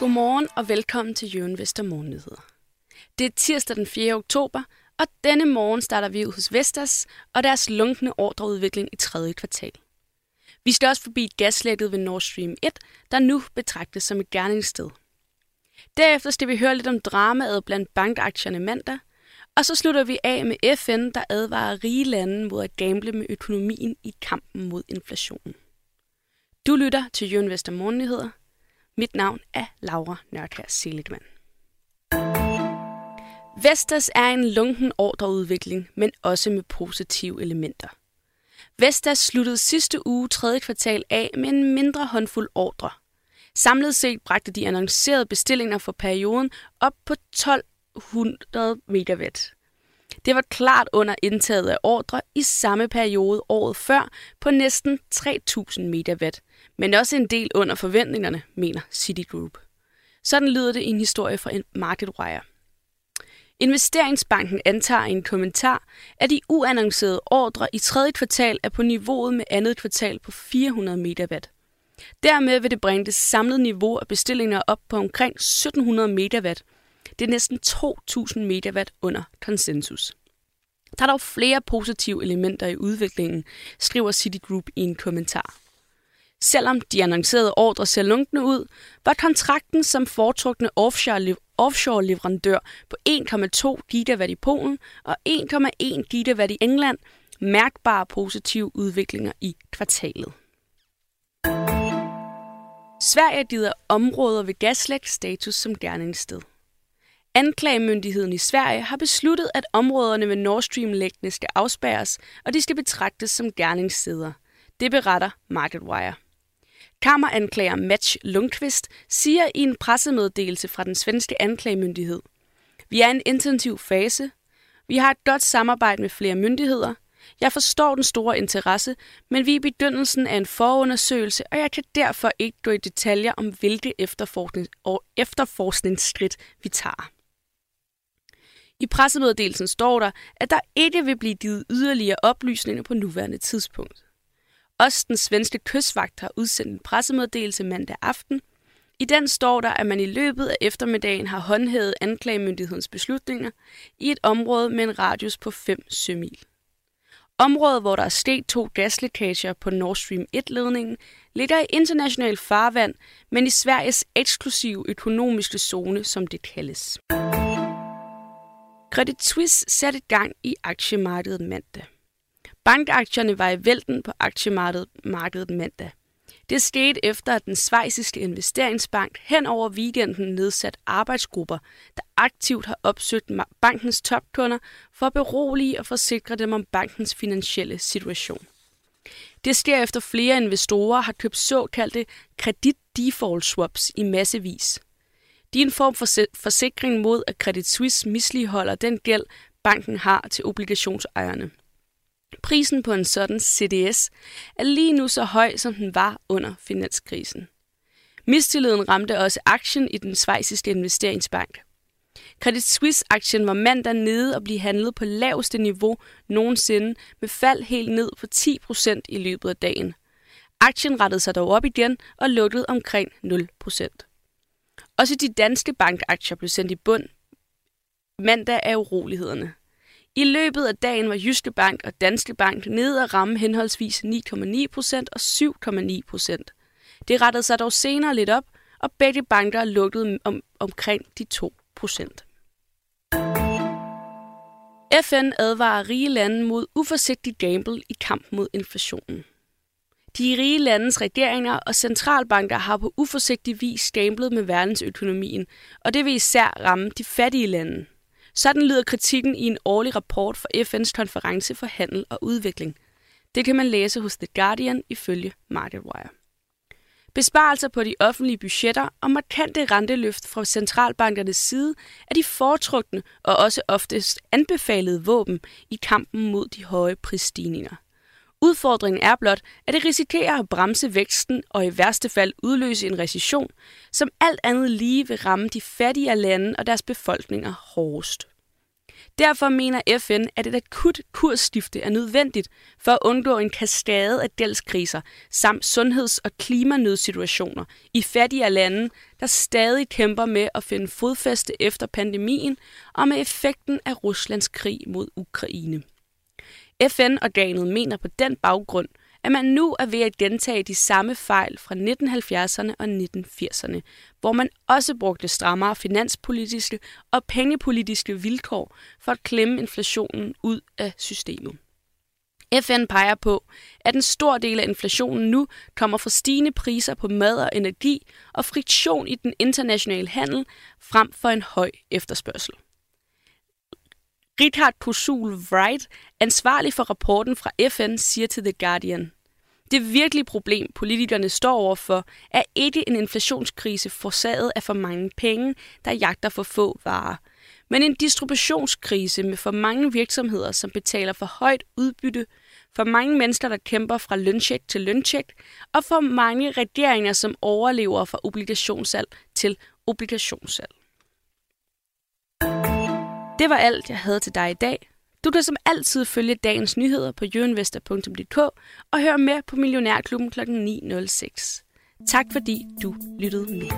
Godmorgen og velkommen til Jørgen Vester Morgennyheder. Det er tirsdag den 4. oktober, og denne morgen starter vi ud hos Vestas og deres lunkende ordreudvikling i tredje kvartal. Vi skal også forbi gaslægget ved Nord Stream 1, der nu betragtes som et gerningssted. Derefter skal vi høre lidt om dramaet blandt bankaktierne mandag, og så slutter vi af med FN, der advarer rige lande mod at gamble med økonomien i kampen mod inflationen. Du lytter til Jørgen Vester Morgennyheder. Mit navn er Laura Nørkær Seligman. Vestas er en lunken ordreudvikling, men også med positive elementer. Vestas sluttede sidste uge tredje kvartal af med en mindre håndfuld ordre. Samlet set bragte de annoncerede bestillinger for perioden op på 1200 megawatt. Det var klart under indtaget af ordre i samme periode året før på næsten 3000 megawatt, men også en del under forventningerne, mener Citigroup. Sådan lyder det i en historie fra MarketWire. Investeringsbanken antager i en kommentar, at de uannoncerede ordre i tredje kvartal er på niveauet med andet kvartal på 400 megawatt. Dermed vil det bringe det samlede niveau af bestillinger op på omkring 1700 megawatt. Det er næsten 2000 megawatt under konsensus. Der er dog flere positive elementer i udviklingen, skriver Citigroup i en kommentar. Selvom de annoncerede ordre ser lunkende ud, var kontrakten som foretrukne offshore, offshore leverandør på 1,2 gigawatt i Polen og 1,1 gigawatt i England mærkbare positive udviklinger i kvartalet. Sverige giver områder ved gaslæg status som gerningssted. Anklagemyndigheden i Sverige har besluttet, at områderne ved Nord Stream-læggene skal afspærres, og de skal betragtes som gerningssteder. Det beretter MarketWire. Kammeranklager Match Lundqvist siger i en pressemeddelelse fra den svenske anklagemyndighed. Vi er i en intensiv fase. Vi har et godt samarbejde med flere myndigheder. Jeg forstår den store interesse, men vi er i begyndelsen af en forundersøgelse, og jeg kan derfor ikke gå i detaljer om, hvilke efterforskning og efterforskningsskridt vi tager. I pressemeddelelsen står der, at der ikke vil blive givet yderligere oplysninger på nuværende tidspunkt. Også den svenske kystvagt har udsendt en pressemeddelelse mandag aften. I den står der, at man i løbet af eftermiddagen har håndhævet anklagemyndighedens beslutninger i et område med en radius på 5 sømil. Området, hvor der er sket to gaslækager på Nord Stream 1-ledningen, ligger i international farvand, men i Sveriges eksklusive økonomiske zone, som det kaldes. Credit Suisse satte gang i aktiemarkedet mandag. Bankaktierne var i vælten på aktiemarkedet mandag. Det skete efter, at den svejsiske investeringsbank hen over weekenden nedsat arbejdsgrupper, der aktivt har opsøgt bankens topkunder for at berolige og forsikre dem om bankens finansielle situation. Det sker efter flere investorer har købt såkaldte kredit default swaps i massevis. De er en form for forsikring mod, at Credit Suisse misligeholder den gæld, banken har til obligationsejerne. Prisen på en sådan CDS er lige nu så høj, som den var under finanskrisen. Mistilliden ramte også aktien i den svejsiske investeringsbank. Credit Suisse-aktien var mandag nede og blev handlet på laveste niveau nogensinde med fald helt ned på 10% i løbet af dagen. Aktien rettede sig dog op igen og lukkede omkring 0%. Også de danske bankaktier blev sendt i bund mandag er urolighederne. I løbet af dagen var Jyske Bank og Danske Bank nede at ramme henholdsvis 9,9% og 7,9%. Det rettede sig dog senere lidt op, og begge banker lukkede om, omkring de 2%. FN advarer rige lande mod uforsigtig gamble i kamp mod inflationen. De rige landes regeringer og centralbanker har på uforsigtig vis stemplet med verdensøkonomien, og det vil især ramme de fattige lande. Sådan lyder kritikken i en årlig rapport for FN's konference for handel og udvikling. Det kan man læse hos The Guardian ifølge MarketWire. Besparelser på de offentlige budgetter og markante renteløft fra centralbankernes side er de foretrukne og også oftest anbefalede våben i kampen mod de høje prisstigninger. Udfordringen er blot, at det risikerer at bremse væksten og i værste fald udløse en recession, som alt andet lige vil ramme de fattigere lande og deres befolkninger hårdest. Derfor mener FN, at et akut kursskifte er nødvendigt for at undgå en kaskade af gældskriser samt sundheds- og klimanødsituationer i fattige lande, der stadig kæmper med at finde fodfæste efter pandemien og med effekten af Ruslands krig mod Ukraine. FN-organet mener på den baggrund, at man nu er ved at gentage de samme fejl fra 1970'erne og 1980'erne, hvor man også brugte strammere finanspolitiske og pengepolitiske vilkår for at klemme inflationen ud af systemet. FN peger på, at en stor del af inflationen nu kommer fra stigende priser på mad og energi og friktion i den internationale handel frem for en høj efterspørgsel. Richard Pusul Wright, ansvarlig for rapporten fra FN, siger til The Guardian. Det virkelige problem, politikerne står overfor, er ikke en inflationskrise forsaget af for mange penge, der jagter for få varer, men en distributionskrise med for mange virksomheder, som betaler for højt udbytte, for mange mennesker, der kæmper fra løncheck til løncheck, og for mange regeringer, som overlever fra obligationssalg til obligationssalg. Det var alt, jeg havde til dig i dag. Du kan som altid følge dagens nyheder på jøinvestor.dk og høre mere på Millionærklubben kl. 9.06. Tak fordi du lyttede med.